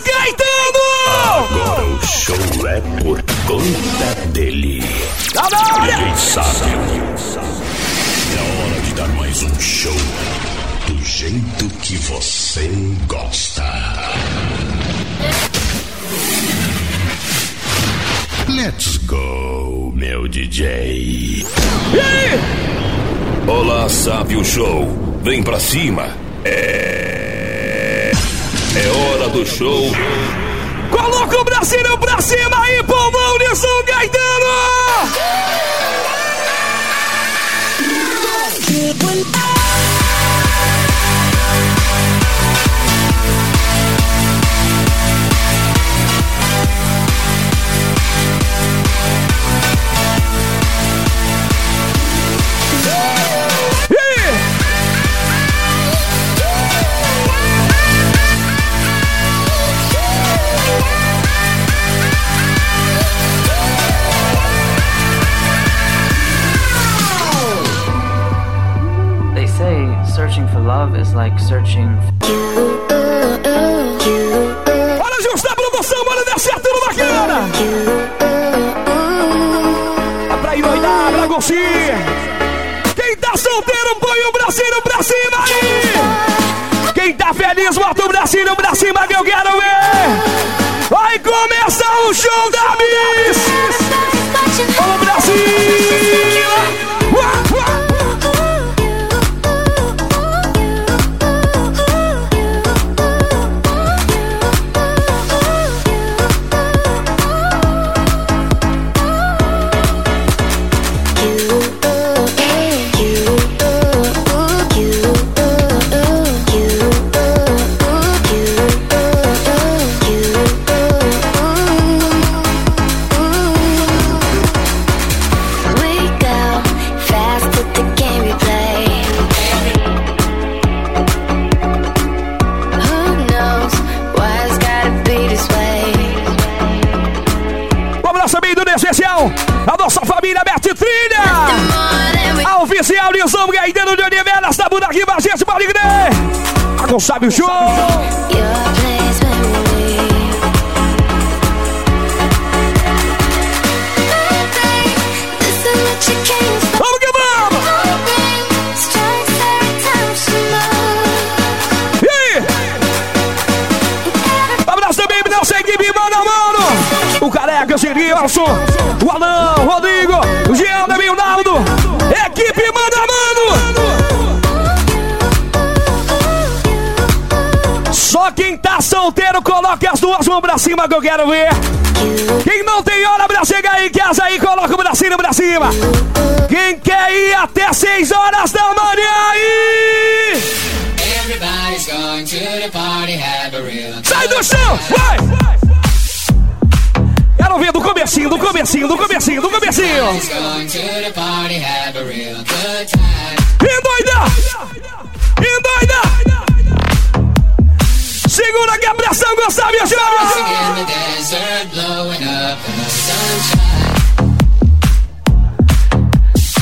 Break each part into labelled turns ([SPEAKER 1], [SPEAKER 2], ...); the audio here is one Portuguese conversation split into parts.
[SPEAKER 1] Caetano!
[SPEAKER 2] Agora o show é por conta dele.
[SPEAKER 1] Tá na!
[SPEAKER 2] Quem sabe? É hora de dar mais um show do jeito que você gosta. Let's go, meu DJ.
[SPEAKER 1] E aí?
[SPEAKER 2] Olá, Sábio Show. Vem pra cima. É. É hora do show.
[SPEAKER 1] Coloca o Brasil pra cima aí, povão de São Caetano! E
[SPEAKER 3] love is like searching
[SPEAKER 1] Bora ajustar a produção, bora descer tudo bacana! É pra endoidar, pra curtir! Quem tá solteiro, põe o bracinho pra cima aí! Quem tá feliz, bota o bracinho pra cima que eu quero ver! Vai começar o show da Miss! Vamos Brasil! Mãos pra cima que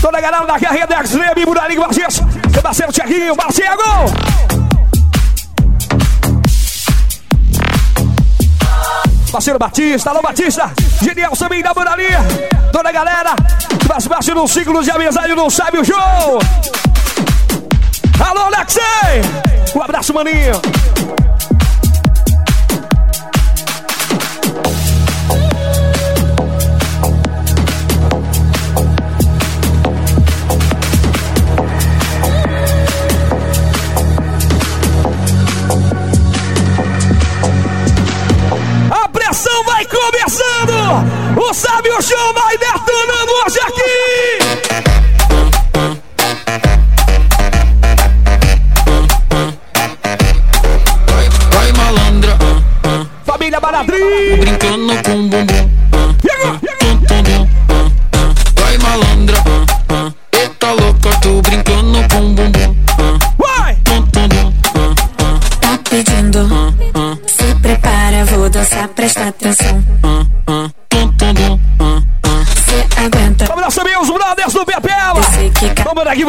[SPEAKER 1] Toda a galera da carreira da com a gente. Meu parceiro Tiaguinho, Marcelo! Parceiro Batista, alô Batista, Genial também da Muralinha, toda a galera que faz parte do ciclo de amizade não sabe o show. Alô Alexei, um abraço maninho. O Sábio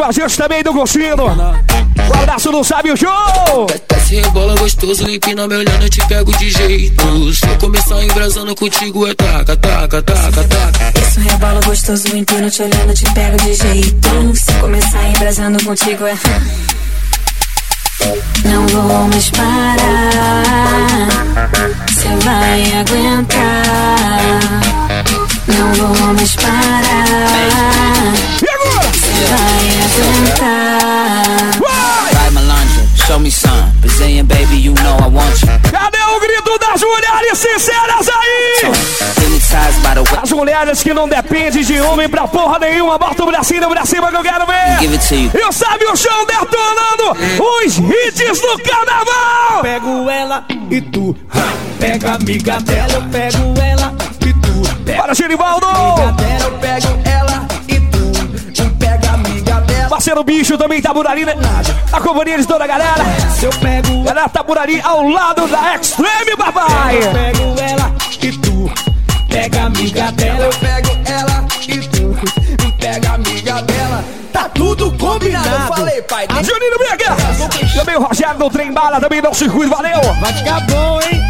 [SPEAKER 1] a gente também do Gostino. Um abraço do Sábio Show.
[SPEAKER 4] Desce rebola gostoso, empina me olhando, eu te pego de jeito. Se eu começar embrasando contigo, é taca, taca, taca, taca.
[SPEAKER 5] Isso rebola gostoso, empino te olhando, te pego de jeito. Se começar embrasando contigo, é. Não vou mais parar. Cê vai aguentar. Não vou mais parar.
[SPEAKER 6] Show me some. Brazilian baby, you know I want you.
[SPEAKER 1] Cadê o grito das mulheres sinceras aí? As mulheres que não dependem de homem pra porra nenhuma, bota o bracinho pra cima que eu quero ver.
[SPEAKER 6] Give it to you.
[SPEAKER 1] Eu sabe o show detonando os hits do carnaval.
[SPEAKER 7] Pego ela e tu pega a amiga dela, eu pego ela e tu pega
[SPEAKER 1] Para Genivaldo.
[SPEAKER 7] a amiga dela, eu pego
[SPEAKER 1] Parceiro bicho também tá por ali, né? A companhia de toda a galera.
[SPEAKER 7] Se eu pego
[SPEAKER 1] Galera tá por ali ao lado da Extreme,
[SPEAKER 7] eu
[SPEAKER 1] papai.
[SPEAKER 7] pego ela e tu pega a amiga dela, eu pego ela e tu pega a amiga dela. Tá tudo combinado, eu falei, pai.
[SPEAKER 1] Juninho Brega. Também o Rogério do Trem Bala, também do circuito, valeu.
[SPEAKER 7] Vai ficar bom, hein?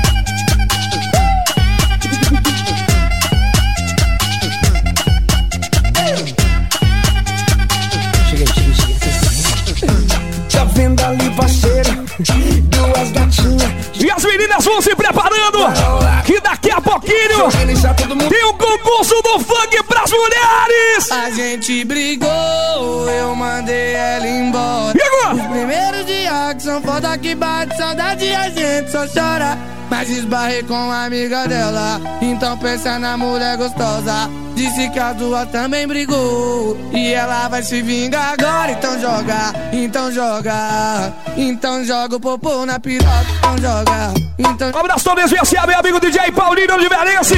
[SPEAKER 1] E as meninas vão se preparando. Que daqui a pouquinho tem o concurso do funk pras mulheres.
[SPEAKER 7] A gente brigou, eu mandei ela embora.
[SPEAKER 1] E agora?
[SPEAKER 7] Primeiro dia que são foda que bate saudade a gente só chora. Mas esbarrei com a amiga dela, então pensa na mulher gostosa. Disse que a duas também brigou e ela vai se vingar agora. Então joga, então joga, então joga o popô na piroca. Então joga, então,
[SPEAKER 1] Um abraço todo especial, meu amigo DJ Paulinho de Verense.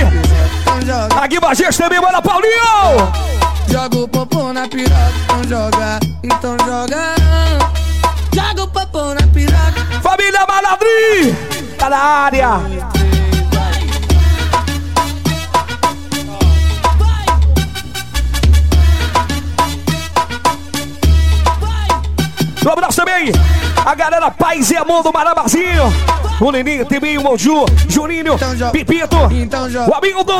[SPEAKER 7] então joga.
[SPEAKER 1] Aqui gente também, bora Paulinho.
[SPEAKER 7] Joga o popô na piroca, então joga, então joga. Joga o popô na piroca.
[SPEAKER 1] Família Maladri. Tá na área. Um abraço também a galera Paz e Amor do Marabazinho. O também o Monju, Juninho,
[SPEAKER 7] Então.
[SPEAKER 1] Pipito,
[SPEAKER 7] Então
[SPEAKER 1] o amigo do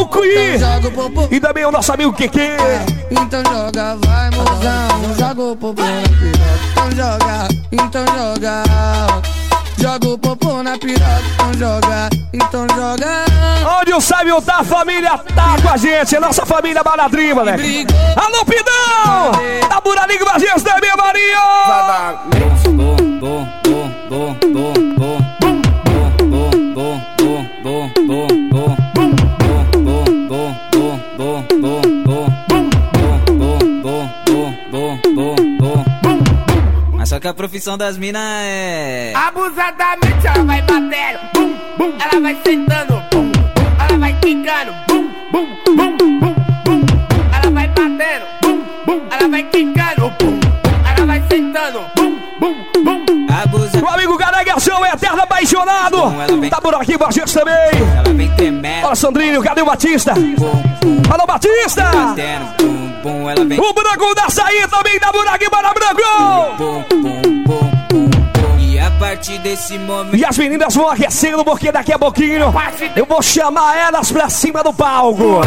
[SPEAKER 1] o Cui
[SPEAKER 7] Então
[SPEAKER 1] e também o nosso amigo Keke.
[SPEAKER 7] Então joga, vai mozão. Joga o popô na piroca. Então joga, então joga. Joga o popô na piroca. Então joga, então joga.
[SPEAKER 1] Onde o Sábio tá, a família tá com a gente. É nossa família Maladri, moleque. Alô, Pidão! Tá por ali com a gente!
[SPEAKER 6] Boom, boom, boom, boom, boom, boom. Só que a profissão das minas é.
[SPEAKER 8] Abusadamente ela vai batendo, bum, bum, ela vai sentando, bum, bum, ela vai quicando, bum, bum, bum,
[SPEAKER 1] eterno apaixonado. Tá por aqui gente também.
[SPEAKER 6] Ela vem tremendo.
[SPEAKER 1] Sandrinho, cadê o Batista? Alô, Batista! O Branco da Saí também por aqui, para Branco!
[SPEAKER 6] E a partir desse momento.
[SPEAKER 1] E as meninas vão aquecendo porque daqui a pouquinho eu vou chamar elas pra cima do palco.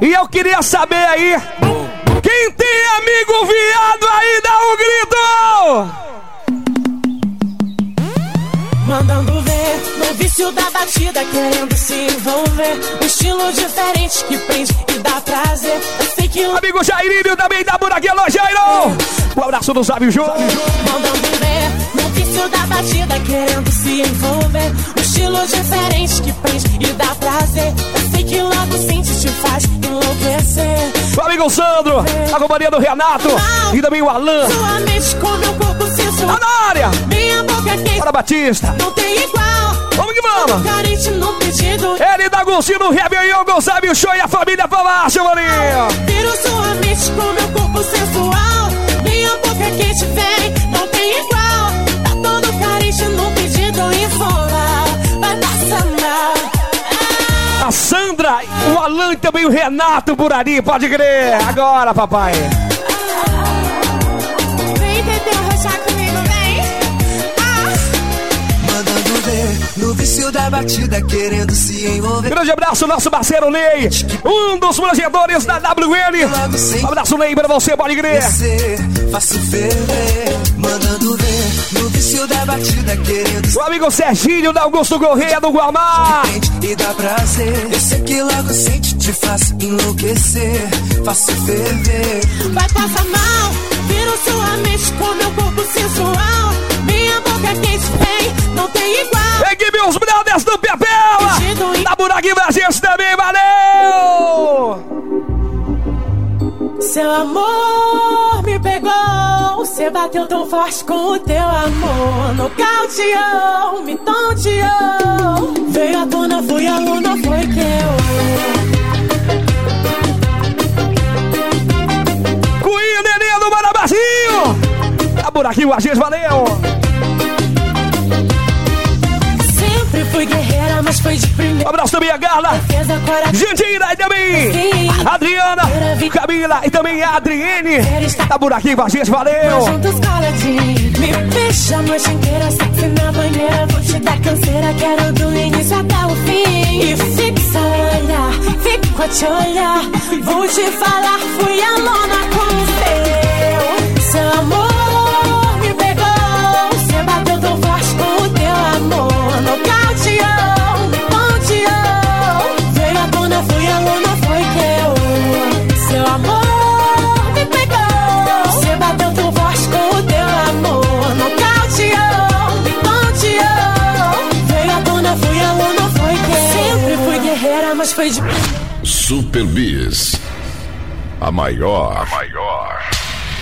[SPEAKER 1] E eu queria saber aí, quem tem amigo viado aí,
[SPEAKER 9] vício da batida, querendo se envolver. Um estilo diferente que prende e dá prazer. Eu sei que o
[SPEAKER 1] Amigo Jairinho também tá por aqui, alô Jairo! Um abraço do Sábio Júnior.
[SPEAKER 9] mandando ver no vício da batida, querendo se envolver. Um estilo diferente que prende e dá prazer. Eu sei que logo sente te faz enlouquecer.
[SPEAKER 1] O amigo Sandro, a companhia do Renato e também o Alan.
[SPEAKER 9] Sua mente com meu corpo sensual.
[SPEAKER 1] Tá na área!
[SPEAKER 9] Minha boca quente
[SPEAKER 1] Para Batista.
[SPEAKER 9] não tem igual.
[SPEAKER 1] Vamos que vamos!
[SPEAKER 9] Carente no pedido.
[SPEAKER 1] Ele da Gulcino, Réveillon, Gonçalves, o show e a família Falacha, maninho!
[SPEAKER 9] Viro sua mente com meu corpo sensual. Minha boca quente vem, não tem igual. Tá todo carente no pedido informal. Vai passar mal.
[SPEAKER 1] A Sandra, o Alan e também o Renato por ali, pode crer. Agora, papai.
[SPEAKER 10] Vício da batida, querendo se envolver.
[SPEAKER 1] Grande abraço, nosso parceiro Ney, um dos projetores da WN. Um abraço, Ney, pra você, pode crer.
[SPEAKER 10] Faço ferver, mandando ver no vício da batida, querendo se
[SPEAKER 1] O amigo Serginho da Augusto Correia do Guamá.
[SPEAKER 10] e dá prazer. Eu sei que logo sente, te faço enlouquecer, faço ferver.
[SPEAKER 9] Vai passar mal, viro sua mente com meu corpo sensual. Boca quente vem, não tem igual.
[SPEAKER 1] Equipe os brothers do Pepela. Buraquinho da gente também, valeu!
[SPEAKER 9] Seu amor me pegou, você bateu tão forte com o teu amor. Nocauteou, me tonteou. Veio à tona, fui a luna, foi que
[SPEAKER 1] Cunha Nenê do Marabazinho. Da Buraquinho a gente, valeu!
[SPEAKER 9] Fui guerreira, mas foi de primeira.
[SPEAKER 1] Um abraço também a
[SPEAKER 9] coragem.
[SPEAKER 1] Gentina e também Adriana, Camila e também a Adriene. Da Buraquinho a gente, valeu!
[SPEAKER 9] Juntos me beija a noite inteira, sexy na banheira, vou te dar canseira, quero do início até o fim. E fixa olhar, fico a te olhar, vou te falar, fui a lona com o seu. Seu amor mas foi de
[SPEAKER 2] Super Bis. A maior. A maior.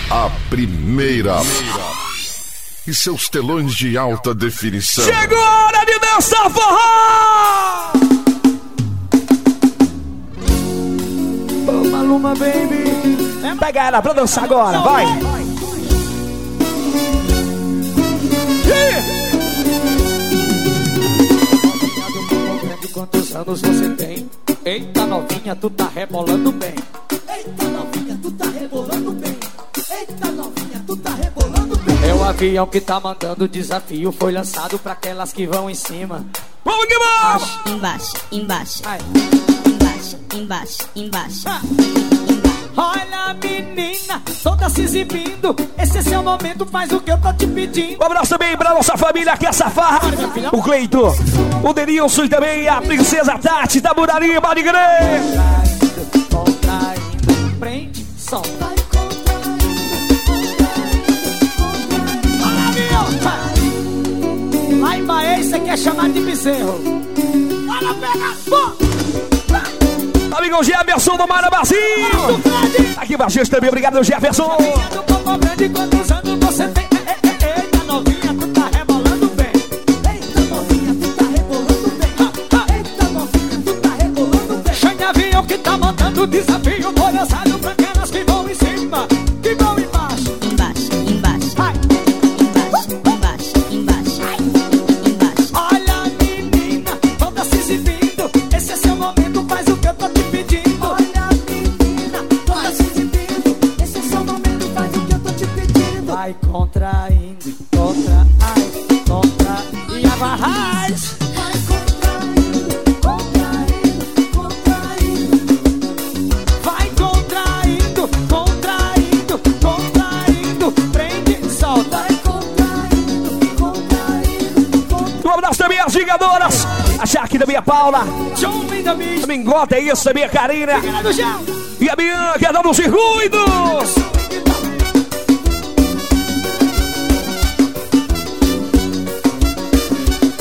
[SPEAKER 2] A primeira. E seus telões de alta definição.
[SPEAKER 1] Chegou a hora de dançar forró! Ô, Maluma, baby. Pega ela pra dançar agora, vai!
[SPEAKER 6] Quantos anos você tem? Eita novinha, tu tá rebolando bem.
[SPEAKER 11] Eita novinha, tu tá rebolando bem. Eita novinha, tu tá rebolando bem.
[SPEAKER 6] É o avião que tá mandando desafio. Foi lançado pra aquelas que vão em cima.
[SPEAKER 1] Vamos que vamos!
[SPEAKER 12] Embaixo, embaixo. Embaixo, embaixo, embaixo.
[SPEAKER 6] Olha menina, toda se exibindo. Esse é seu momento, faz o que eu tô te pedindo.
[SPEAKER 1] Um abraço também pra nossa família que é essa farra. O Cleito, o Denilson e também a princesa Tati da Burarinha!
[SPEAKER 6] Contraindo, prende, solta. Lá em Bahia, isso aqui é chamado de bezerro. Olha, pega, pô.
[SPEAKER 1] Amigo Jefferson do Marabazinho! Aqui pra gente também, obrigado, Jefferson!
[SPEAKER 6] Copo grande, quantos anos você tem? Ei, ei, ei, Eita novinha, tu tá rebolando bem. Eita novinha, tu tá rebolando bem. Eita novinha, tu tá rebolando bem. Chega avião que tá mandando desafio.
[SPEAKER 1] Paula!
[SPEAKER 6] John Linda Bicho.
[SPEAKER 1] Também Gota, é isso também a Karina! E a Bianca da no circuito!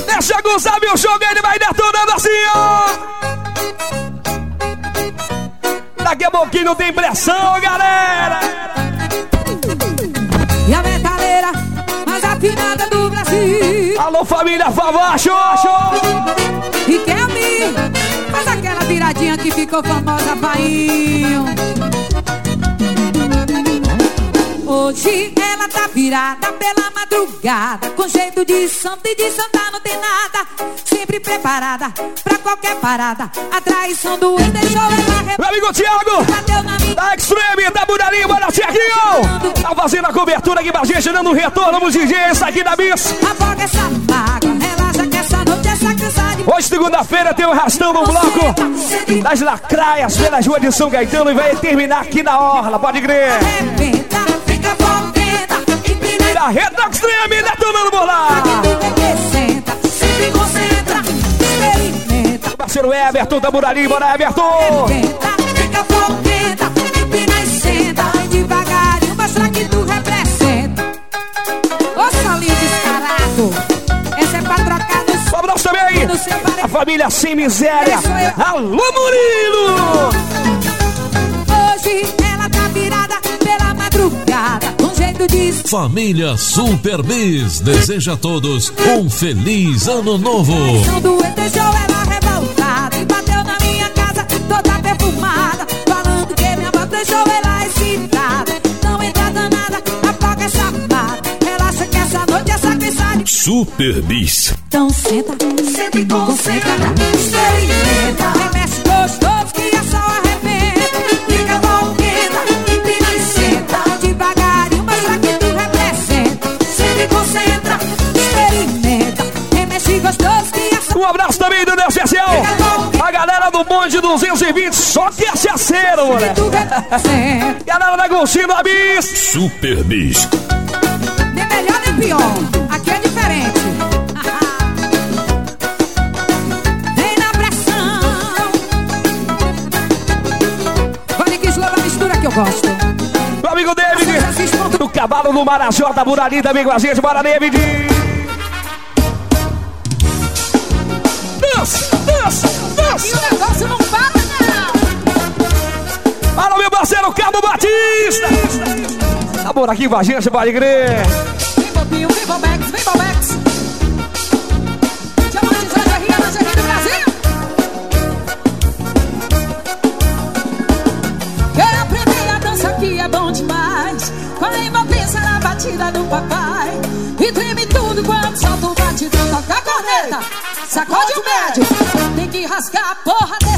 [SPEAKER 1] Deixa gozar meu jogo, ele vai detonando assim, ó! Daqui a pouquinho tem pressão, galera!
[SPEAKER 13] E a metaleira mais afinada do Brasil.
[SPEAKER 1] Alô, família Favacho!
[SPEAKER 13] Que ficou famosa, painho. Hoje ela tá virada pela madrugada, com jeito de santa e de santa não tem nada. Se sempre preparada pra qualquer parada. A traição do ex deixou ela
[SPEAKER 1] Meu amigo Thiago, da Extreme, da Buralinha, bora Thiaguinho. Tá fazendo a cobertura aqui pra gente, dando um retorno nos DJs aqui da Bis.
[SPEAKER 13] Afoga essa mágoa, relaxa
[SPEAKER 1] Hoje, segunda-feira, tem o Rastão no bloco das Lacraias pelas ruas de São Gaetano e vai terminar aqui na Orla, pode crer. Da Reta Extreme, detonando por lá.
[SPEAKER 13] Experimenta.
[SPEAKER 1] Parceiro Everton, da Buralinha, bora Everton.
[SPEAKER 13] Fica contenta, empina e senta. Vai devagarinho, mostra que tu representa. Ô solinho descarado,
[SPEAKER 1] A família sem miséria. Alô, Murilo.
[SPEAKER 13] Hoje ela tá virada pela madrugada, com jeito de
[SPEAKER 14] Família Super Bis deseja a todos um feliz ano novo.
[SPEAKER 13] Deixou ela revoltada
[SPEAKER 14] Super Bis.
[SPEAKER 13] Então senta, senta e concentra, experimenta. Remexe gostoso que é só arrebenta. Fica contenta, empina e senta. Devagarinho, mostra que tu representa. Senta e concentra, experimenta. Remexe gostoso que é só
[SPEAKER 1] Um abraço também do Deus Especial. A galera do bonde 220, só que achaceiro, moleque. Galera da Golcino Abis.
[SPEAKER 14] Super Bis.
[SPEAKER 13] Nem melhor nem pior. Eu gosto.
[SPEAKER 1] Meu amigo David, do Cavalo do Marajó, da Burali, também com a gente. Bora, David. Dança, dança, dança.
[SPEAKER 13] E o negócio não para, não.
[SPEAKER 1] Fala, meu parceiro Cabo Batista. Tá por aqui com a gente, pode crer.
[SPEAKER 13] Vem Bobinho, vem Bobex, vem Bobex. Batida do papai. E treme tudo quando solta o batidão. Toca a corneta, sacode o médio. Tem que rasgar a porra desse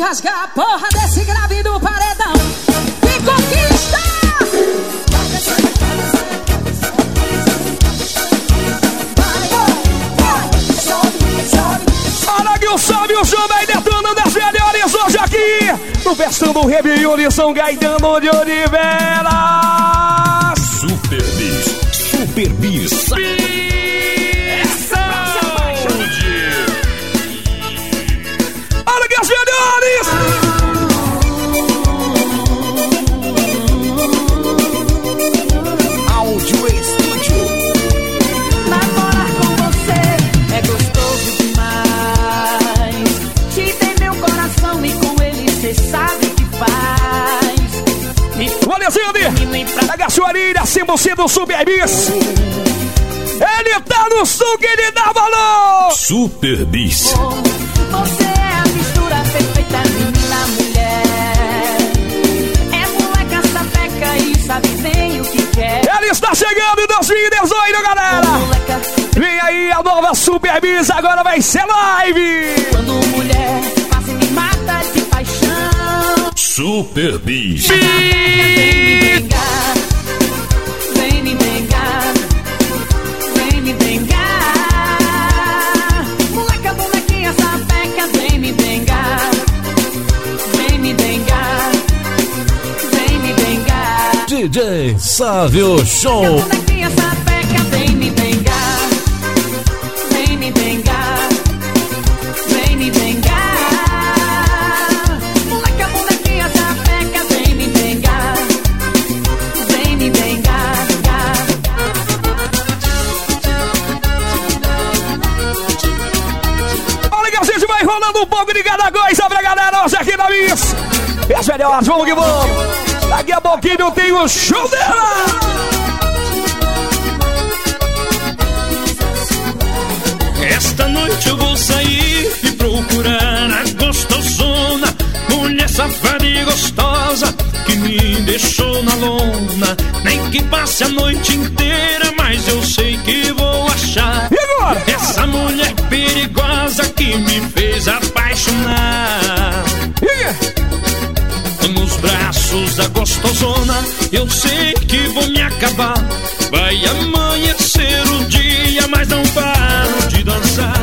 [SPEAKER 13] Rasgar a porra desse grave do paredão. E conquista!
[SPEAKER 1] Olha que o Salve o show vai detonando das melhores hoje aqui. No Festão do Réveillon de São Gaetano de Oliveira.
[SPEAKER 14] Super Bis. Super Bis.
[SPEAKER 1] Gachoarilha, 100% do Super Bis. Ele tá no som que ele dá valor.
[SPEAKER 14] Super Bis.
[SPEAKER 9] Você é a mistura perfeita, menina mulher. É moleca sapeca e sabe bem o que quer.
[SPEAKER 1] Ele está chegando em 2018, galera. Vem aí a nova Super Bis, agora vai ser live.
[SPEAKER 9] Quando mulher quase me mata de paixão.
[SPEAKER 14] Super Bis.
[SPEAKER 9] Vem
[SPEAKER 14] DJ Sávio Show.
[SPEAKER 1] Ligado a coisa pra galera, hoje aqui na Miss. As melhores, vamos que vamos. Pouquinho tem o show dela.
[SPEAKER 15] Esta noite eu vou sair e procurar a gostosona, mulher safada e gostosa que me deixou na lona. Nem que passe a noite inteira, mas eu sei que vou achar.
[SPEAKER 1] E agora?
[SPEAKER 15] Essa mulher perigosa que me fez apaixonar. Braços da gostosona, eu sei que vou me acabar. Vai amanhecer o dia, mas não paro de dançar.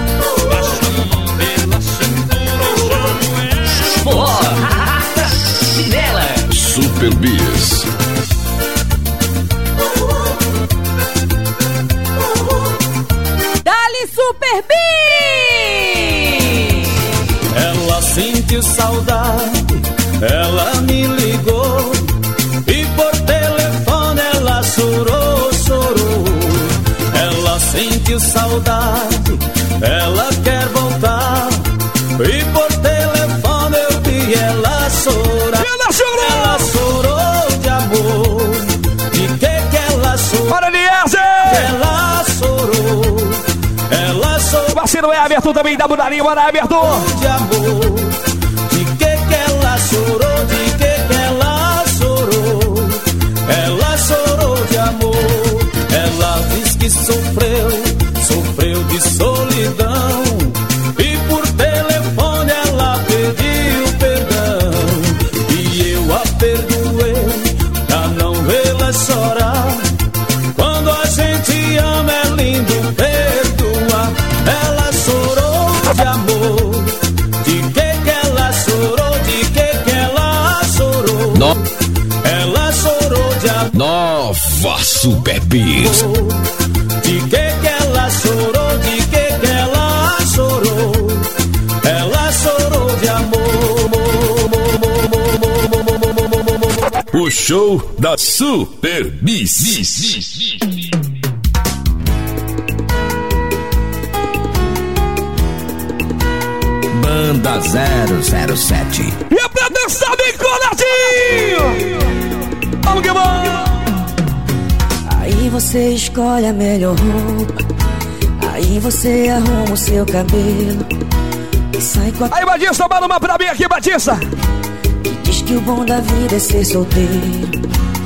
[SPEAKER 15] Passo a mão pela cintura.
[SPEAKER 2] Chinela. Super Bis.
[SPEAKER 13] Dali Super B!
[SPEAKER 16] Ela sentiu saudade, saudade, ela quer voltar e por telefone eu vi ela chorar.
[SPEAKER 1] Ela chorou!
[SPEAKER 16] Ela chorou de amor. De que que ela chorou?
[SPEAKER 1] Para Eliezer!
[SPEAKER 16] Ela chorou. Ela chorou.
[SPEAKER 1] Parceiro Everton também da Mudarinha, bora Everton!
[SPEAKER 16] de amor.
[SPEAKER 2] Show da Super Bis.
[SPEAKER 17] Banda 007.
[SPEAKER 1] E é pra dançar bem coladinho! Vamos que vamos!
[SPEAKER 18] Aí você escolhe a melhor roupa. Aí você arruma o seu cabelo. E sai com a.
[SPEAKER 1] Aí, Batista, manda uma pra mim aqui, Batista!
[SPEAKER 18] Que o bom da vida é ser solteiro.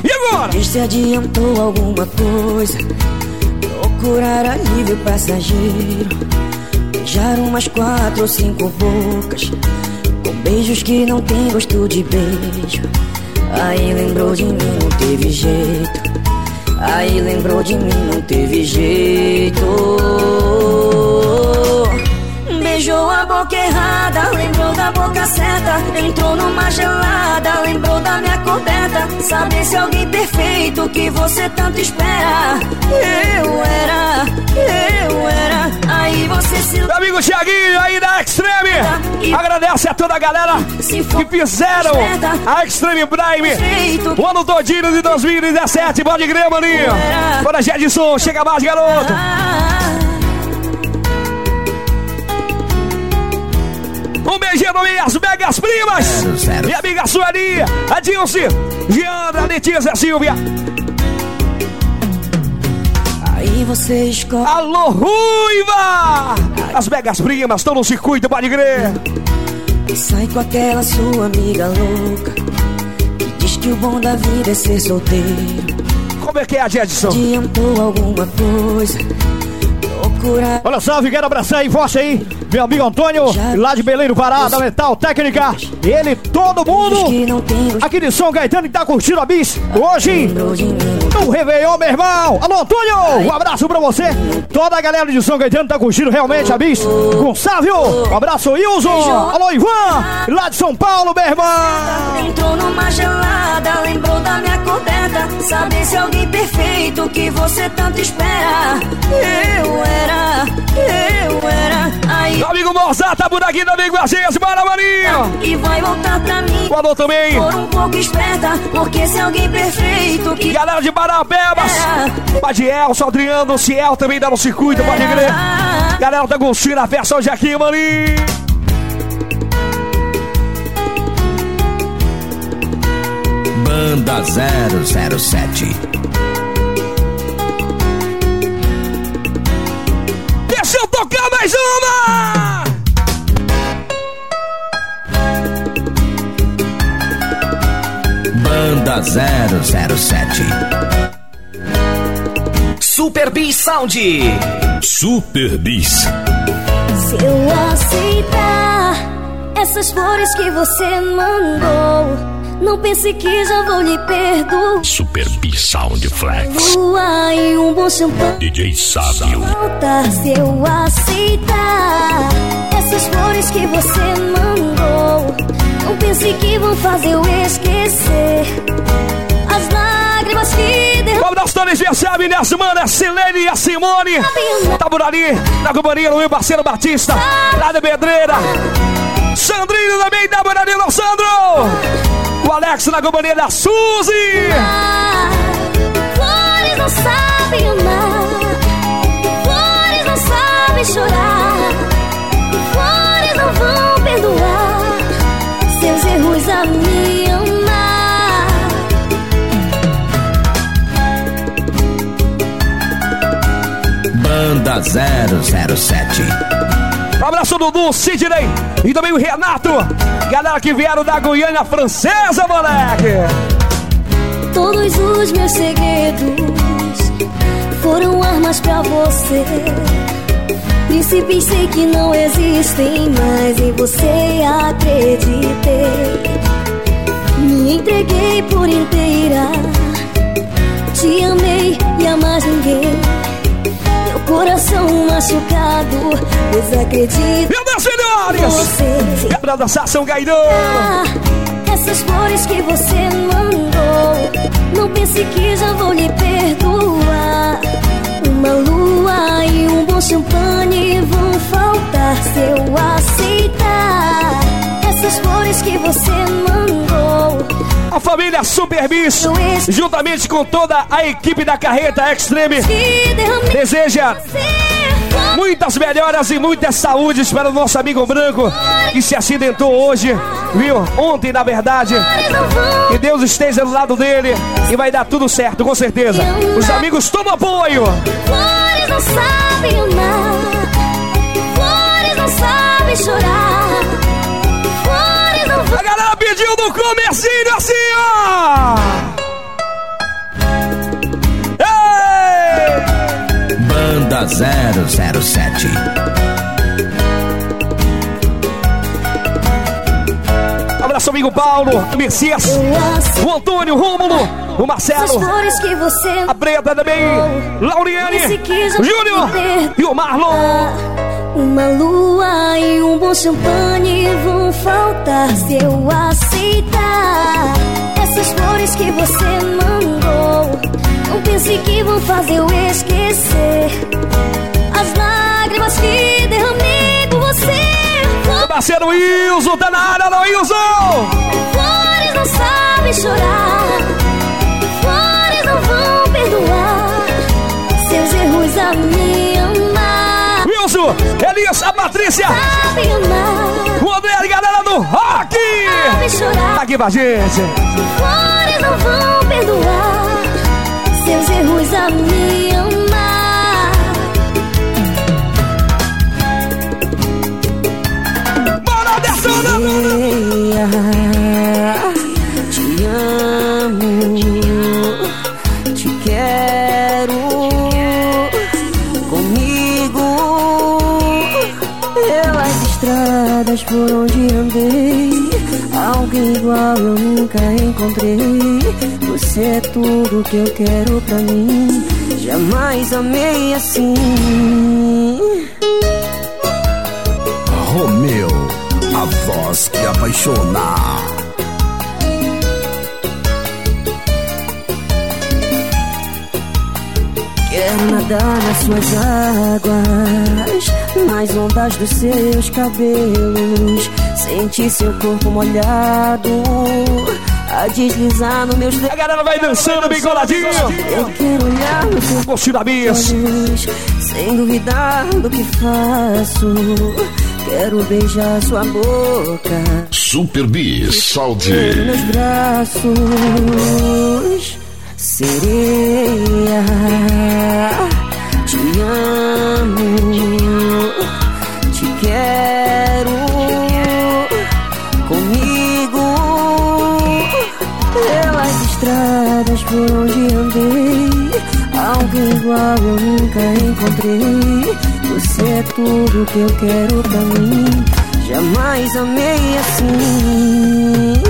[SPEAKER 1] E agora?
[SPEAKER 18] Diz se adiantou alguma coisa. Procurar alívio passageiro. Beijar umas quatro ou cinco bocas. Com beijos que não tem gosto de beijo. Aí lembrou de mim, não teve jeito. Aí lembrou de mim, não teve jeito. Beijou a boca errada, lembrou da boca certa. Entrou numa gelada, coberta. Saber se alguém perfeito que você tanto espera. Eu era, eu era. Aí você se.
[SPEAKER 1] Meu amigo Tiaguinho aí da Extreme. Agradece a toda a galera que fizeram a Extreme Prime o ano todinho de 2017. Pode crer, maninho. Bora, Jedson, chega mais, garoto. Um beijinho também às megas primas.
[SPEAKER 17] Zero, zero.
[SPEAKER 1] Minha amiga Sueli, a Dilce, Diandra, Letícia, Silvia.
[SPEAKER 18] Aí você escolhe.
[SPEAKER 1] Alô, Ruiva! As megas primas estão no circuito, pode crer.
[SPEAKER 18] E sai com aquela sua amiga louca. Que diz que o bom da vida é ser solteiro.
[SPEAKER 1] Como é que é, Jedson?
[SPEAKER 18] Adiantou alguma coisa. Procurar.
[SPEAKER 19] Olha só, quero abraçar aí, forte aí, meu amigo Antônio, lá de Belém do Pará, da Metal Técnica. Ele, todo mundo aqui de São Gaetano que tá curtindo a bis hoje no Réveillon, meu irmão. Alô, Antônio, um abraço pra você. Toda a galera de São Gaetano tá curtindo realmente a bis. Gonçalves, um abraço, Wilson. Alô, Ivan, lá de São Paulo, meu irmão.
[SPEAKER 18] Entrou numa gelada, lembrou da minha coberta. Saber se alguém perfeito que você tanto espera. Eu era, eu era
[SPEAKER 1] vai. Amigo Morzata, tá por aqui também com a gente, bora Marinho!
[SPEAKER 18] E vai voltar pra mim.
[SPEAKER 1] Falou também.
[SPEAKER 18] Por um pouco esperta, porque se alguém perfeito que.
[SPEAKER 1] Galera de Barabebas, é. Adriano, Ciel também dá no circuito, pode crer. Galera da Gonçira, a versão hoje aqui, Marinho.
[SPEAKER 17] Banda 007
[SPEAKER 1] tocar mais uma!
[SPEAKER 17] Banda 007.
[SPEAKER 20] Super Bis Sound.
[SPEAKER 2] Super Bis.
[SPEAKER 21] Se eu aceitar essas flores que você mandou, não pense que já vou lhe perdoar.
[SPEAKER 2] Super Bis Sound Flex.
[SPEAKER 21] Lua e um bom champanhe.
[SPEAKER 2] DJ Sábio.
[SPEAKER 21] Volta se eu aceitar essas flores que você mandou. Não pense que vão fazer eu esquecer as lágrimas que derramei.
[SPEAKER 1] Vamos dar os dois recebe nessa semana, a Silene e a Simone. Tá por ali, na companhia do meu parceiro Batista, lá da Pedreira. Sandrinho também ali, não, Sandro. O Alex na companhia da Suzy.
[SPEAKER 21] Flores não sabem amar, flores não sabem chorar, flores não vão perdoar seus erros a me amar.
[SPEAKER 17] Banda 007.
[SPEAKER 1] Abraço Dudu, Sidney e também o Renato. Galera que vieram da Goiânia Francesa, moleque.
[SPEAKER 21] Todos os meus segredos foram armas pra você. Príncipes sei que não existem, mas em você acreditei. Me entreguei por machucado, desacredito.
[SPEAKER 1] Meu Deus, senhores!
[SPEAKER 21] Você
[SPEAKER 1] Quebra da Sação Gaidão.
[SPEAKER 21] essas flores que você mandou. Não pense que já vou lhe perdoar. Uma lua e um bom champanhe vão faltar se eu aceitar. Essas flores que você mandou.
[SPEAKER 1] A família Super Bis, juntamente com toda a equipe da Carreta Extreme, deseja muitas melhoras e muitas saúdes para o nosso amigo branco que se acidentou hoje, viu? Ontem, na verdade. Que Deus esteja do lado dele e vai dar tudo certo, com certeza. Os amigos tomam apoio.
[SPEAKER 21] Flores não sabem amar. Flores não sabem chorar. Flores não.
[SPEAKER 1] A galera pediu no comercinho assim, ó.
[SPEAKER 17] 007.
[SPEAKER 1] Abraço, amigo Paulo, Messias, o Antônio, o Rômulo, o Marcelo,
[SPEAKER 21] flores que você
[SPEAKER 1] a Preta também, Lauriane, Júnior e o Marlon.
[SPEAKER 21] Uma lua e um bom champanhe vão faltar se eu aceitar essas flores que você mandou. Não pense que vão fazer eu esquecer as lágrimas que derramei por você.
[SPEAKER 1] Parceiro Wilson, tá na área, alô Wilson!
[SPEAKER 21] Flores não sabem chorar, flores não vão perdoar seus erros a me amar.
[SPEAKER 1] Wilson, Elias, a Patrícia,
[SPEAKER 21] Sabe amar,
[SPEAKER 1] o André, a galera do rock! Tá aqui com a gente.
[SPEAKER 21] Flores não vão perdoar seus erros a me amar.
[SPEAKER 18] Igual eu nunca encontrei. Você é tudo que eu quero pra mim. Jamais amei assim.
[SPEAKER 17] Romeu, a voz que apaixona.
[SPEAKER 18] Quero nadar nas suas águas, nas ondas dos seus cabelos, sentir seu corpo molhado, a deslizar no meus
[SPEAKER 1] A galera vai dançando bem coladinho.
[SPEAKER 18] Eu quero olhar no seu
[SPEAKER 1] Gostinho da
[SPEAKER 18] olhos, sem duvidar do que faço. Quero beijar sua boca.
[SPEAKER 2] Super B,
[SPEAKER 18] Quero
[SPEAKER 2] Saúde.
[SPEAKER 18] meus braços, sereia. Te amo, igual eu nunca encontrei. Você é tudo que eu quero pra mim. Jamais amei assim.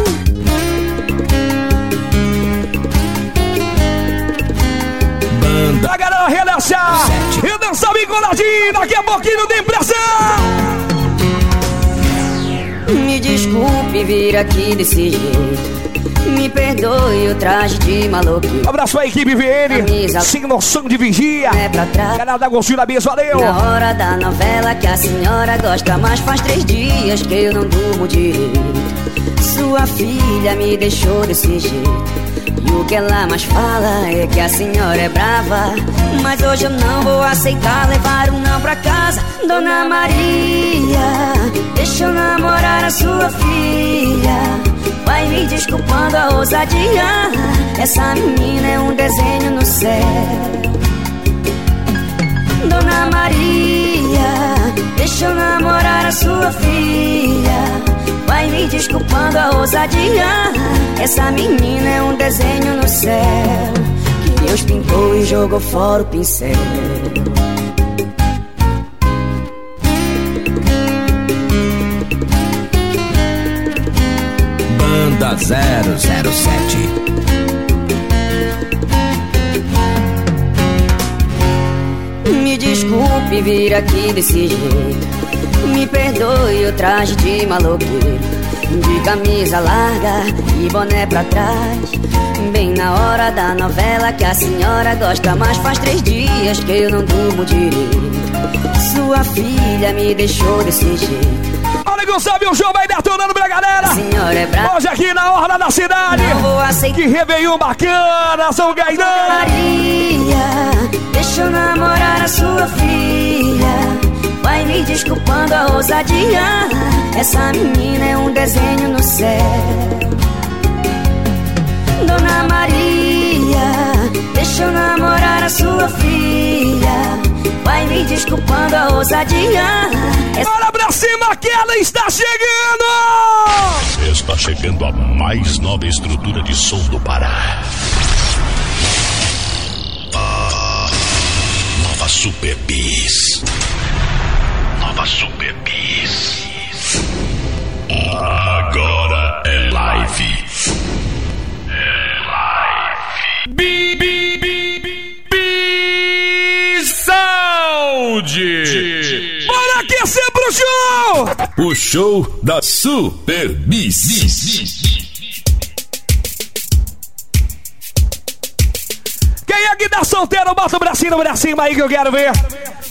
[SPEAKER 1] Pra galera relançar e dançar bem coladinho, daqui a pouquinho tem pressão.
[SPEAKER 18] Me desculpe vir aqui desse jeito. Me perdoe o traje de maluquinho.
[SPEAKER 1] Abraço pra equipe VN, sem noção de vigia.
[SPEAKER 18] É pra trás.
[SPEAKER 1] Canal da Gostinho da valeu.
[SPEAKER 18] Na hora da novela que a senhora gosta, mas faz três dias que eu não durmo direito. Sua filha me deixou desse jeito. E o que ela mais fala é que a senhora é brava. Mas hoje eu não vou aceitar levar um não pra casa. Dona Maria, deixa eu namorar a sua filha. Vai me desculpando a ousadia. Essa menina é um desenho no céu. Dona Maria, deixa eu namorar a sua filha. Vai me desculpando a ousadia. Essa menina é um desenho no céu. Que Deus pintou e jogou fora o pincel. Me desculpe vir aqui desse jeito. Me perdoe o traje de maloqueiro. De camisa larga e boné pra trás. Bem na hora da novela que a senhora gosta, mas faz três dias que eu não durmo direito. Sua filha me deixou desse jeito.
[SPEAKER 1] Olha que sabe, o show vai detonando pra galera.
[SPEAKER 18] É brava.
[SPEAKER 1] Hoje aqui na Orla da Cidade.
[SPEAKER 18] Não vou aceitar.
[SPEAKER 1] Que Réveillon bacana, São Gaidão.
[SPEAKER 18] Maria, deixa eu namorar a sua filha. Vai me desculpando a ousadia. Essa menina é um desenho no céu. Dona Maria, deixa eu namorar a sua filha. Vai me desculpando a ousadia.
[SPEAKER 1] Bora pra cima que ela está chegando!
[SPEAKER 2] Está chegando a mais nova estrutura de som do Pará. Nova Super Bis. Nova Super Bis. Agora é live. É live.
[SPEAKER 15] Bi, saúde.
[SPEAKER 1] Bora aquecer pro show!
[SPEAKER 14] O show da Super Bis.
[SPEAKER 1] Quem é que tá solteiro, bota o bracinho pra cima aí que eu quero ver.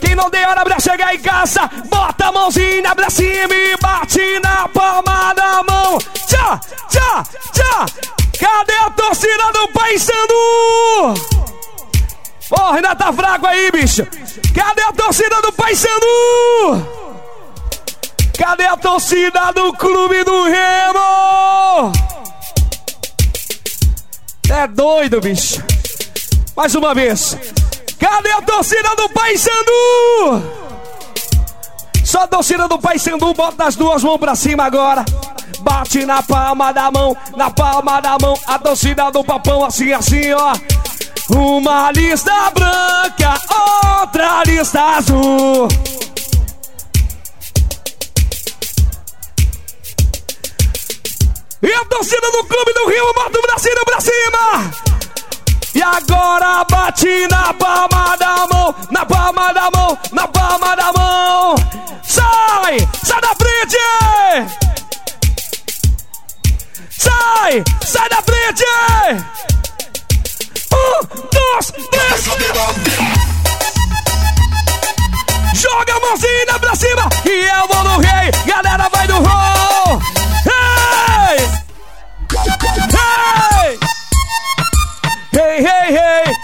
[SPEAKER 1] Quem não tem hora pra chegar em casa, bota a mãozinha pra cima e bate na palma da mão. Tchá, tchá, tchá. Cadê a torcida do Paysandu? Porra, ainda tá fraco aí, bicho. Cadê a torcida do Paysandu? Cadê a torcida do Clube do Remo? É doido, bicho. Mais uma vez. Cadê a torcida do Paysandu? Só a torcida do Paysandu, bota as duas mãos pra cima agora. Bate na palma da mão, na palma da mão. A torcida do papão, assim, assim, ó. Uma lista branca, outra lista azul. E a torcida do Clube do Rio, bota o bracinho pra cima. E agora bate na palma da mão, na palma da mão, na palma da mão. Sai, sai da frente. Sai, sai da frente. Um, dois, três. Joga a mãozinha pra cima e eu vou no rei. Galera, vai no roll. Hey! Hey! Hey, hey, hey!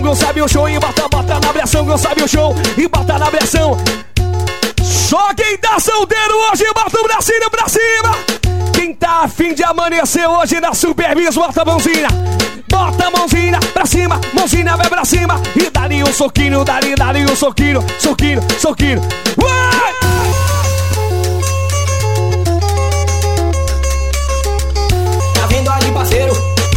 [SPEAKER 1] abração, não sabe o show. E bota, bota na abração, não sabe o show. E bota na abração. Só quem tá solteiro hoje, bota o bracinho pra cima. Quem tá afim de amanhecer hoje na Supervis, bota a mãozinha. Bota a mãozinha pra cima, mãozinha vai pra cima. E dali um soquinho, dali, dali um soquinho, soquinho, soquinho. Uai!
[SPEAKER 20] Tá vendo ali, parceiro?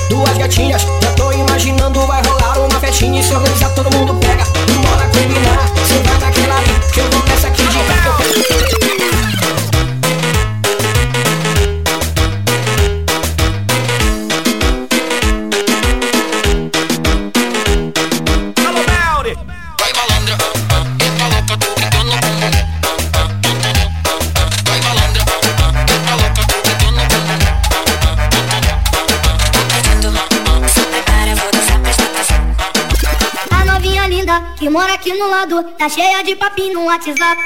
[SPEAKER 20] Duas gatinhas, já tô imaginando vai rolar uma festinha e se organizar todo mundo pega bora combinar. Cê vai naquela aí, que eu vou nessa
[SPEAKER 21] lado Tá cheia de papinho no WhatsApp.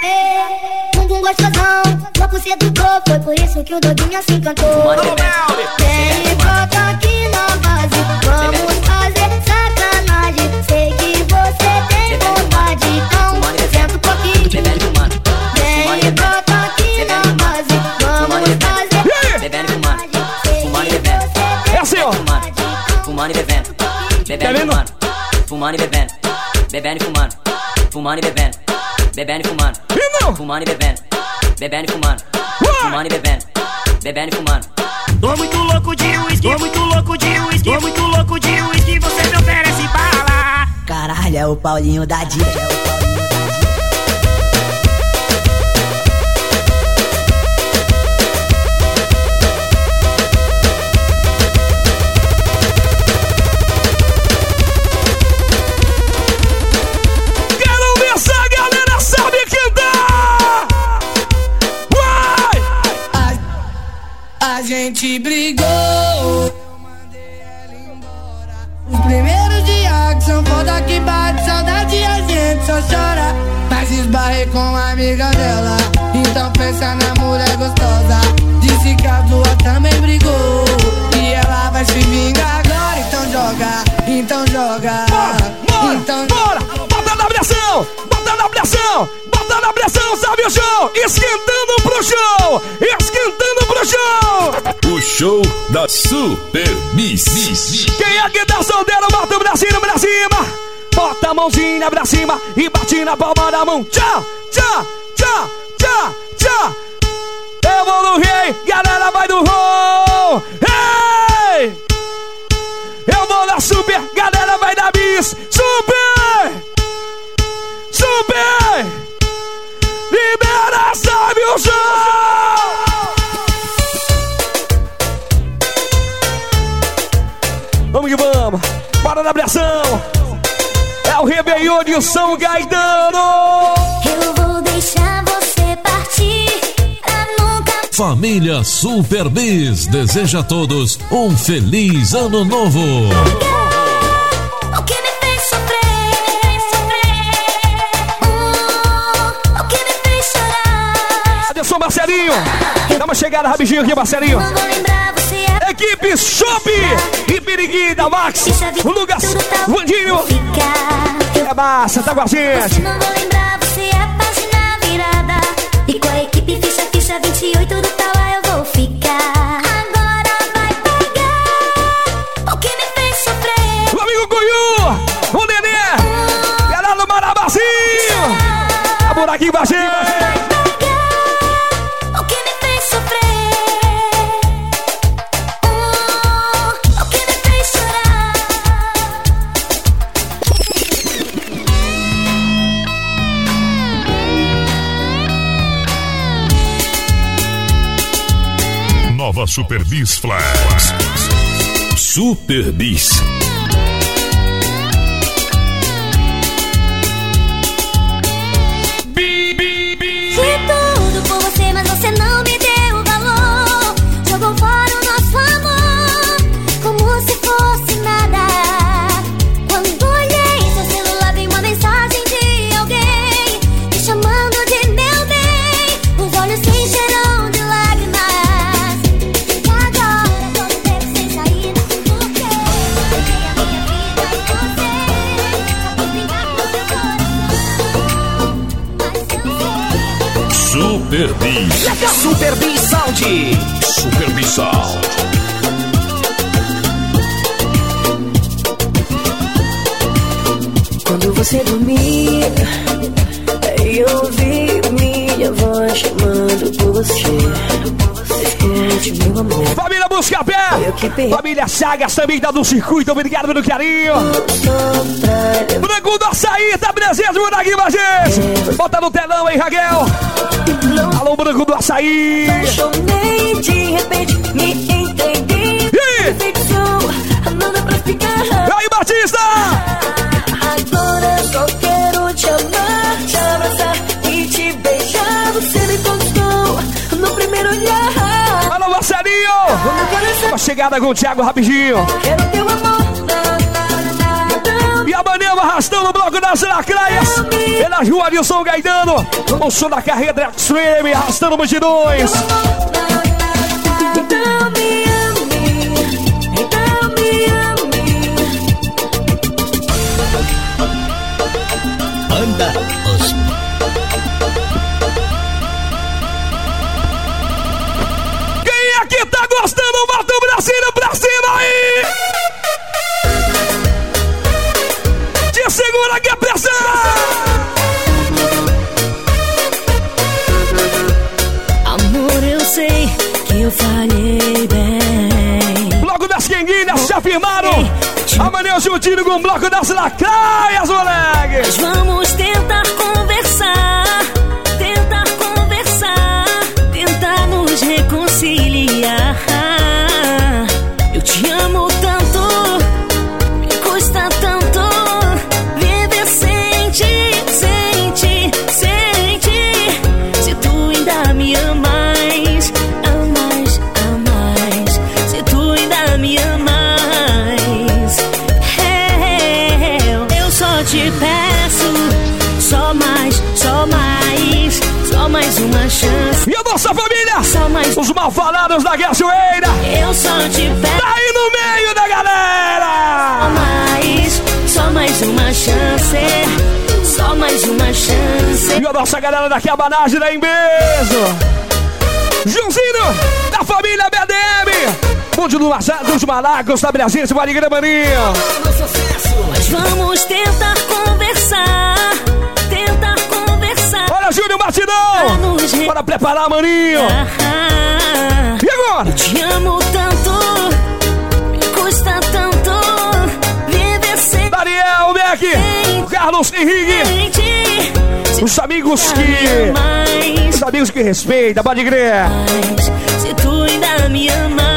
[SPEAKER 21] Bumbum gostosão, louco sedutor Foi por isso que o doguinho se encantou. Vem e bota aqui na base. Vamos fazer sacanagem. Sei que você tem vontade. Então senta um pouquinho Vem e bota aqui na base. Vamos fazer
[SPEAKER 20] Bebendo. fumando, fumando e bebendo.
[SPEAKER 1] É assim, ó.
[SPEAKER 20] Fumando e bebendo. Bebendo fumando, fumando e bebendo. Bebendo e fumando, fumando e bebendo. Bebendo e fumando, fumando e bebendo. Bebendo e fumando, fumando e bebendo. Bebendo e fumando.
[SPEAKER 8] Tô muito louco de uísque, tô muito louco de uísque, tô muito louco de uísque, você me oferece bala.
[SPEAKER 22] Caralho, é o Paulinho da Dia.
[SPEAKER 7] Gente brigou. Eu mandei ela embora. Os primeiros dias que são foda que bate saudade a gente só chora. Mas esbarrei com a amiga dela. Então pensa na mulher gostosa. Disse que a tua também brigou. E ela vai se vingar agora. Então joga, então joga. então
[SPEAKER 1] Bora! Bota na pressão! Bota na pressão! Bota na pressão, sabe o show? Esquentando pro show! Esquentando show!
[SPEAKER 2] O show da Super Miss.
[SPEAKER 1] Quem é que tá solteiro, bota o bracinho pra cima! Bota a mãozinha pra cima e bate na palma da mão. Tchau, tchau, tchau, tchau, tchau. Eu vou no rei, galera vai do roll. Hey! Eu vou na super, galera vai da bis. Super! Super! Libera, sabe o show! Vamos que vamos! Bora na pressão! É o Réveillon de São Gaetano!
[SPEAKER 21] Eu vou deixar você partir Pra nunca
[SPEAKER 14] Família Super Bis deseja a todos um feliz ano novo.
[SPEAKER 21] O que me fez sofrer O que me fez chorar
[SPEAKER 1] Atenção, Marcelinho! Dá uma chegada rapidinho aqui, Marcelinho!
[SPEAKER 21] Não vou lembrar
[SPEAKER 1] Equipe Shop e Piriguida Max, o Lucas, Vandinho. É massa, tá com a gente.
[SPEAKER 21] Não vou lembrar você é a página virada E com a equipe ficha, ficha 28 do tal eu vou ficar Agora vai pegar O que me fez sofrer
[SPEAKER 1] O amigo Cuiu, o Nenê, galera do Marabacinho. A buraquinho baixinho.
[SPEAKER 21] O
[SPEAKER 2] Super Bis Flash. Super Bis.
[SPEAKER 14] Super Bis
[SPEAKER 20] Sound.
[SPEAKER 14] Super Bis Sound.
[SPEAKER 23] Quando você dormir, eu ouvi minha voz chamando por você. Escute, meu amor.
[SPEAKER 1] Família Busca Pé! Família Chagas também tá no circuito, obrigado pelo carinho! Branco do Açaí tá presente por aqui gente! Bota no telão aí, Raquel! Alô, Branco do Açaí!
[SPEAKER 23] Apaixonei, de repente me entendi. Perfeição, nada pra ficar.
[SPEAKER 1] E aí, Batista!
[SPEAKER 23] Agora só quero te amar, te abraçar e te beijar. Você me conquistou no primeiro olhar.
[SPEAKER 1] Alô, Marcelinho! Uma chegada com o Thiago rapidinho.
[SPEAKER 23] Quero teu amor.
[SPEAKER 1] E a Manema arrastando o bloco das lacraias. Pela rua Nilson Gaidano. O som da carreira Extreme arrastando multidões. Juntinho com o bloco das lacraias, moleque!
[SPEAKER 23] Mas vamos tentar
[SPEAKER 1] Os malfalados da Cachoeira!
[SPEAKER 23] Eu só te peço.
[SPEAKER 1] Tá aí no meio da galera!
[SPEAKER 23] Só mais, só mais uma chance. Só mais uma chance.
[SPEAKER 1] E a nossa galera da Cabanagem da Embeso! Joãozinho, da família BDM! Mundo do Lazar, dos Malacos, da Brasil, Marinha Maninho!
[SPEAKER 23] Mas vamos tentar conversar. Tentar conversar.
[SPEAKER 1] Olha, Júnior Batidão! Bora preparar, Maninho! E
[SPEAKER 23] Eu te amo tanto, me custa tanto viver sem
[SPEAKER 1] Daniel, Beck, Carlos Henrique, os amigos que. Os amigos que respeitam, pode crer.
[SPEAKER 23] Se tu ainda me amas,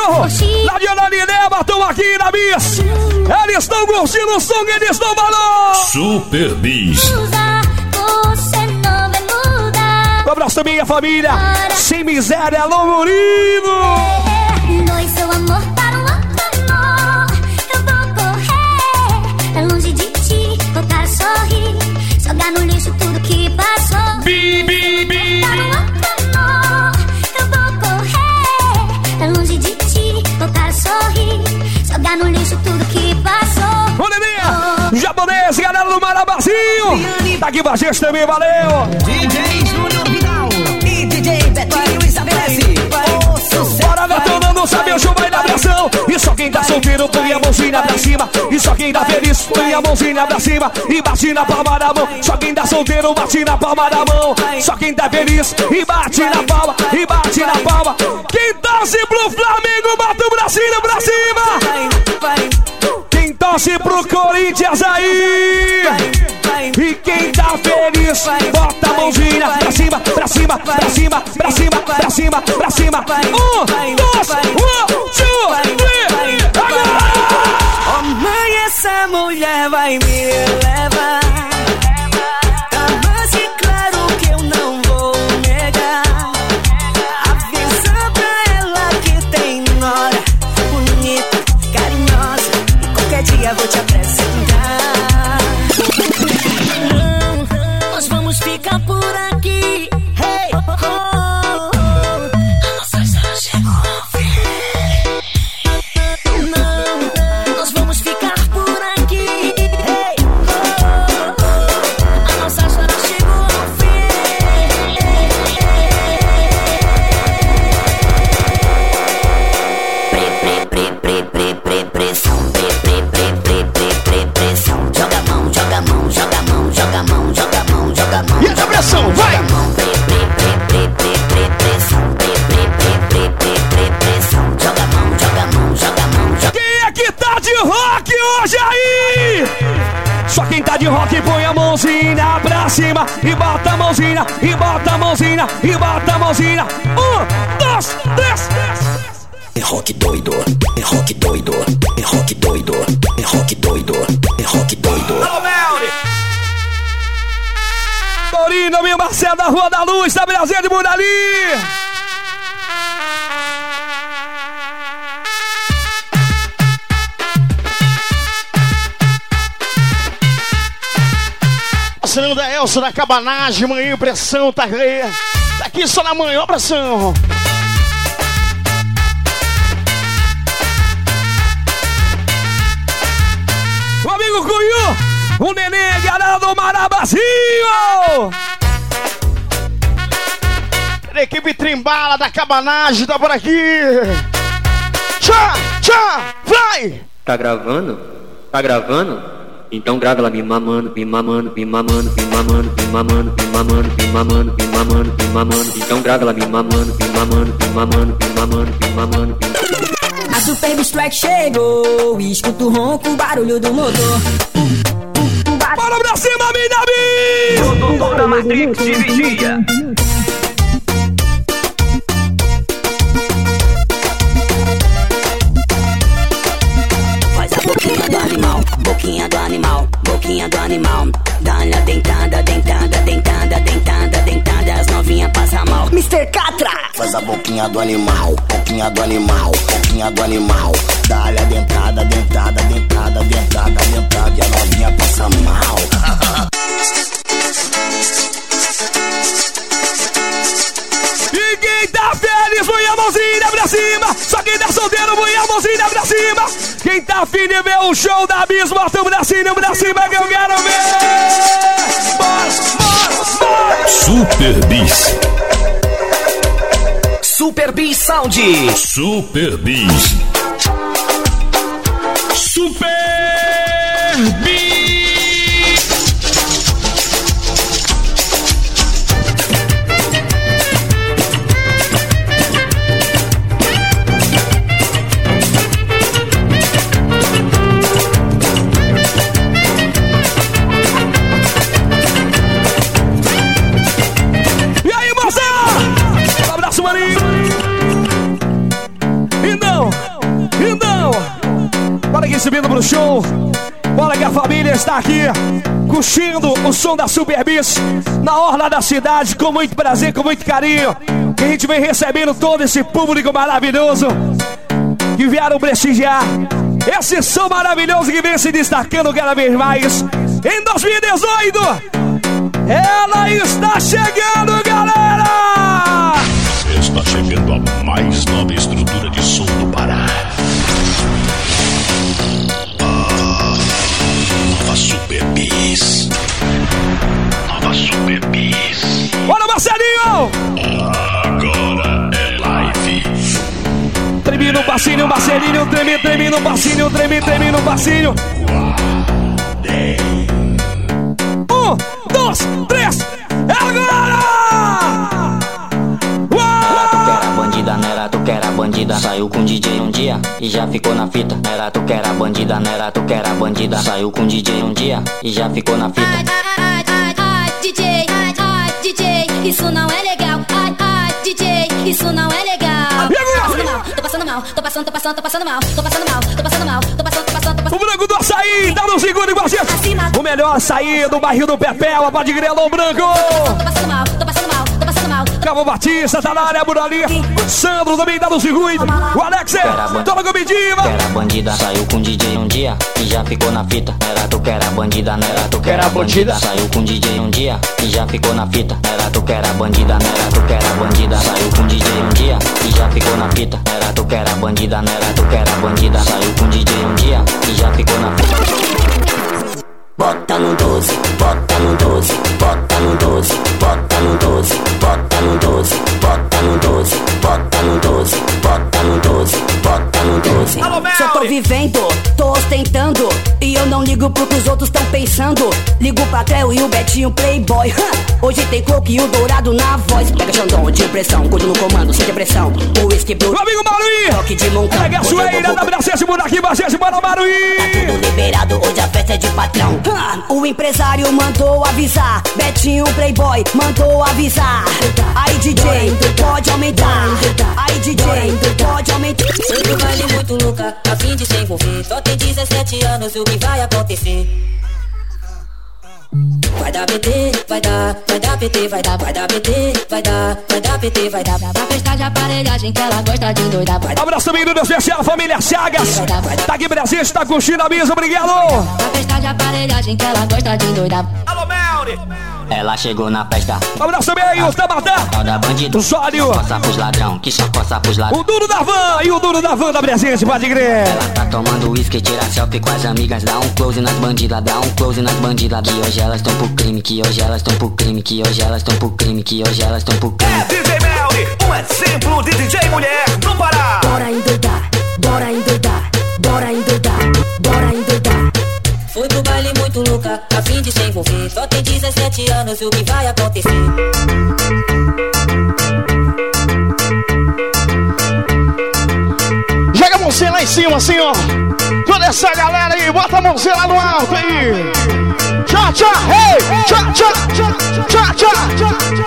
[SPEAKER 1] cachorro, lá de Ananineba, estão aqui na Bis. Eles estão curtindo o som, eles estão balão.
[SPEAKER 14] Super Bis.
[SPEAKER 1] Um abraço também a família, sem miséria, Longorino.
[SPEAKER 21] Doe seu amor para um outro amor. Eu vou correr pra longe de ti, voltar a sorrir, jogar no lixo tudo que passou.
[SPEAKER 1] Bi, Marabazinho. Tá aqui com a gente também, valeu.
[SPEAKER 20] DJ Júnior Vidal e DJ Betinho estabelece.
[SPEAKER 1] Bora, detonando, sabe o show vai dar pressão. E só quem tá solteiro põe a mãozinha pra cima. E só quem tá feliz põe a mãozinha pra cima. E bate na palma da mão. Só quem tá solteiro bate na palma da mão. Só quem tá feliz e bate na palma. E bate na palma. Quem torce pro Flamengo, bate o bracinho pra cima. Torce pro Corinthians aí. E quem tá feliz, bota a mãozinha pra cima, pra cima, pra cima, pra cima, pra cima, pra cima. Um, dois, um, two, three, agora!
[SPEAKER 20] Oh mãe, essa mulher vai me levar.
[SPEAKER 1] la bocha tá de rock põe a mãozinha pra cima e bota a mãozinha, e bota a mãozinha, e bota a mãozinha. Um, dois, três.
[SPEAKER 24] É rock doido, é rock doido, é rock doido, é rock doido, é rock doido.
[SPEAKER 1] Torino, meu Marcelo da Rua da Luz, da Brasil de Murali.
[SPEAKER 19] Da Elsa da Cabanagem, manhã, pressão, tá aí. Tá aqui só na manhã, ó, pressão.
[SPEAKER 1] O amigo Cunhu, o neném garado Marabazinho.
[SPEAKER 19] A equipe Trimbala da Cabanagem tá por aqui. Tchau, tchau, vai!
[SPEAKER 25] Tá gravando? Tá gravando? Então grava ela me mamando, me mamando, me mamando, me mamando, me mamando, me mamando, me mamando, me mamando, me mamando. Então grava ela me mamando, me mamando, me mamando, me mamando, me mamando.
[SPEAKER 23] A Super Strike chegou, escuta o ronco, o barulho do motor.
[SPEAKER 1] Bora pra cima, minha
[SPEAKER 23] O doutor da Matrix de vigia.
[SPEAKER 22] Boquinha do animal, boquinha do animal. Dá-lhe a dentada, dentada, dentada, dentada, dentada. As novinhas passam mal. Mr. Catra!
[SPEAKER 24] Faz a boquinha do animal, boquinha do animal, boquinha do animal. Dá-lhe a dentada, dentada, dentada, dentada, dentada. E a novinha passa mal.
[SPEAKER 1] mãozinha pra cima. Só quem tá solteiro, põe a mãozinha pra cima. Quem tá afim de ver o show da Bis, bota o bracinho pra cima que eu quero ver. Bora, bora, bora.
[SPEAKER 2] Super Bis.
[SPEAKER 23] Super B Sound.
[SPEAKER 2] Super Bis.
[SPEAKER 1] Super pro show. Bora que a família está aqui curtindo o som da Super Bis na orla da cidade com muito prazer, com muito carinho. Que a gente vem recebendo todo esse público maravilhoso que vieram prestigiar esse som maravilhoso que vem se destacando cada vez mais. Em 2018, ela está chegando, galera!
[SPEAKER 2] Está chegando a mais nova estrutura
[SPEAKER 1] Marcelinho!
[SPEAKER 2] Agora é live.
[SPEAKER 1] Treme no passinho, Marcelinho, treme, treme no passinho, treme, treme no passinho. Um, dois, três, é agora!
[SPEAKER 25] Bandida, não era tu que era bandida. Saiu com DJ um dia e já ficou na fita. Era tu que era bandida, não era tu que era bandida. Saiu com DJ um dia e já ficou na fita.
[SPEAKER 26] Isso não é legal. Ai, ai, DJ, isso não é legal. Tô passando mal, tô passando mal, tô passando, tô passando, tô passando mal, tô passando mal, tô passando mal, tô passando, tô passando, tô
[SPEAKER 1] O
[SPEAKER 26] passando.
[SPEAKER 1] branco do açaí, dá no segundo igual. O melhor açaí do barril do Pepel, a de grelão branco.
[SPEAKER 26] Tô passando mal, tô passando mal.
[SPEAKER 1] Cabo Batista, tá na área, Burali. Sandro também tá no circuito. O Alex, toma comitiva.
[SPEAKER 25] Era bandida, saiu com DJ um dia e já ficou na fita. Era tu que era bandida, não era tu que era bandida. Saiu com DJ um dia e já ficou na fita. Era tu que era bandida, não era tu que era bandida. Saiu com DJ um dia e já ficou na fita. Era tu que era bandida, não era tu que era bandida. Saiu com DJ um dia e já ficou na fita.
[SPEAKER 24] Bota no 12, bota no 12, bota no 12, bota no 12, bota no 12, bota no 12, bota no 12, bota no 12, bota no 12.
[SPEAKER 23] Só tô vivendo, tô ostentando. E eu não ligo
[SPEAKER 22] pro que os outros tão pensando. Ligo pra Cleo e o Betinho Playboy. Hoje tem coque e o dourado na voz. Pega Xandão de impressão, cuido no comando, sem depressão. O blue.
[SPEAKER 1] Meu amigo Maruí!
[SPEAKER 22] Toque de montão.
[SPEAKER 1] Pega a sueira da Bracete, aqui, Bracete, bora Maruí!
[SPEAKER 22] Tá tudo liberado, hoje a festa é de patrão. O empresário mandou avisar. Betinho Playboy mandou avisar. Aí DJ, pode aumentar. Aí DJ, pode aumentar.
[SPEAKER 27] Sei que baile muito louca, a fim de se envolver. Só tem 17 anos, o que vai acontecer? Vai dar PT, vai dar, vai dar PT, vai dar, vai dar PT, vai dar, vai dar PT, vai dar. Pra festa de aparelhagem que ela gosta de doida, vai dar.
[SPEAKER 1] Abraço também do especial, família Chagas. Tá aqui Brasil, tá curtindo a mesa, obrigado.
[SPEAKER 27] Pra festa de aparelhagem que ela gosta de doida.
[SPEAKER 1] Alô, Melri.
[SPEAKER 25] Ela chegou na festa.
[SPEAKER 1] Abraço bem, o.
[SPEAKER 25] Tal da bandido.
[SPEAKER 1] O.
[SPEAKER 25] Coça pros ladrão, que só coça pros ladrão.
[SPEAKER 1] O duro da van e o duro da van da presença, pode crer.
[SPEAKER 25] Ela tá tomando uísque, tira selfie com as amigas. Dá um close nas bandidas, dá um close nas bandidas. Que hoje elas tão pro crime, que hoje elas tão pro crime, que hoje elas tão pro crime, que hoje elas tão pro crime.
[SPEAKER 1] É DJ Melly, um exemplo de DJ mulher no Pará.
[SPEAKER 22] Bora endoidar, bora endoidar,
[SPEAKER 27] de se envolver. Só tem 17 anos, o que vai acontecer?
[SPEAKER 19] Joga a mãozinha lá em cima, assim, ó. Toda essa galera aí, bota a mãozinha lá no alto aí. Tchá, tchá, hey! Tchá, tchá, tchá, tchá.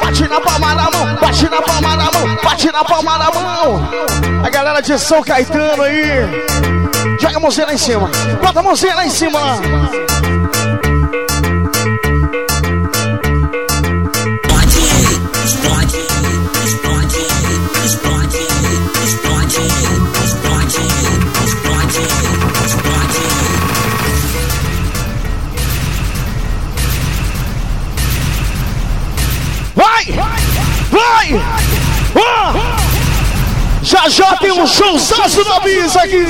[SPEAKER 19] Bate na palma da mão, bate na palma da mão, bate na palma da mão. A galera de São Caetano aí. Joga a mãozinha lá em cima. Bota a mãozinha lá em cima. Vai! Ah! Já já tem um showzaço na mesa aqui!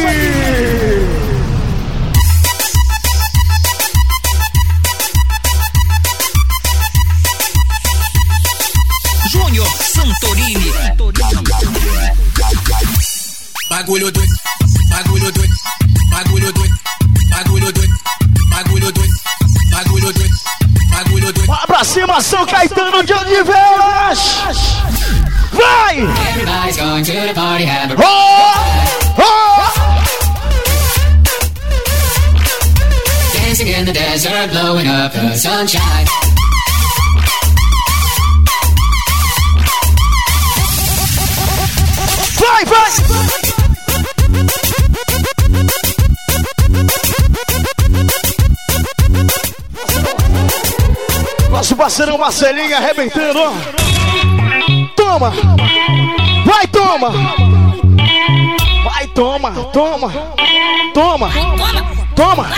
[SPEAKER 28] Júnior Santorini.
[SPEAKER 29] Bagulho doido, bagulho doido, bagulho doido, bagulho doido, bagulho doido, bagulho doido, bagulho.
[SPEAKER 19] Vai pra cima, São Caetano de Oliveira! Vai!
[SPEAKER 28] Everybody's going to the party, have a
[SPEAKER 19] Oh! Oh!
[SPEAKER 28] dancing in the desert, blowing up the sunshine.
[SPEAKER 19] Vai, vai! Parceirão Marcelinho arrebentando. Toma! Vai, toma! Vai, toma, toma! Toma! Toma!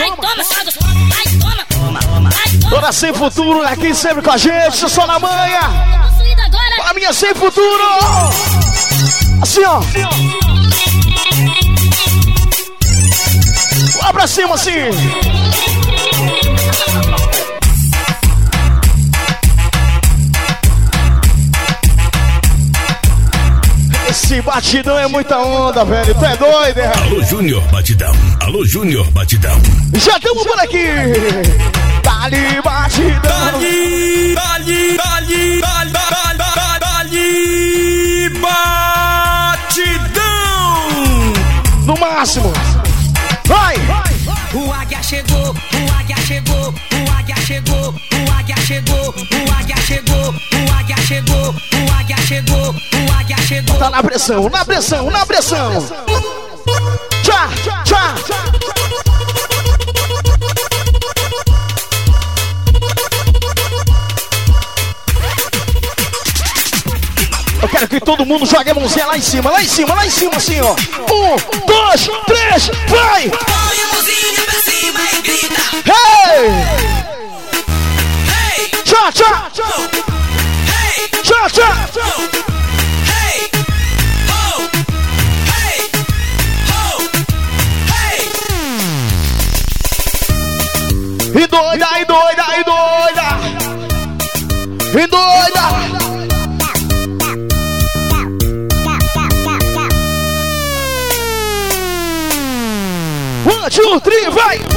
[SPEAKER 19] Dona Sem Futuro aqui sempre com a gente, só na manhã! A minha Sem Futuro! Assim, ó! Lá pra cima, assim! Esse batidão é muita onda, velho. Tu é doido, é?
[SPEAKER 2] Alô Júnior Batidão. Alô Júnior Batidão.
[SPEAKER 19] Já estamos por aqui! Dali batidão!
[SPEAKER 15] Dali, dali, dali, dali, dali, dali, dali, batidão!
[SPEAKER 19] No máximo! Vai!
[SPEAKER 23] O águia chegou, o águia chegou, o águia chegou, o águia chegou, o águia chegou, o águia chegou, o águia chegou, o águia chegou.
[SPEAKER 19] Tá na pressão, na pressão, na pressão! Tchá, tchá! Eu quero que todo mundo jogue a mãozinha lá em cima, lá em cima, lá em cima, assim, ó. Um, dois, três, vai!
[SPEAKER 28] Põe a mãozinha pra cima e grita.
[SPEAKER 19] Hey!
[SPEAKER 28] Hey!
[SPEAKER 19] Tchá, tchá!
[SPEAKER 28] Hey!
[SPEAKER 19] Tchá, tchá! Two, three, vai!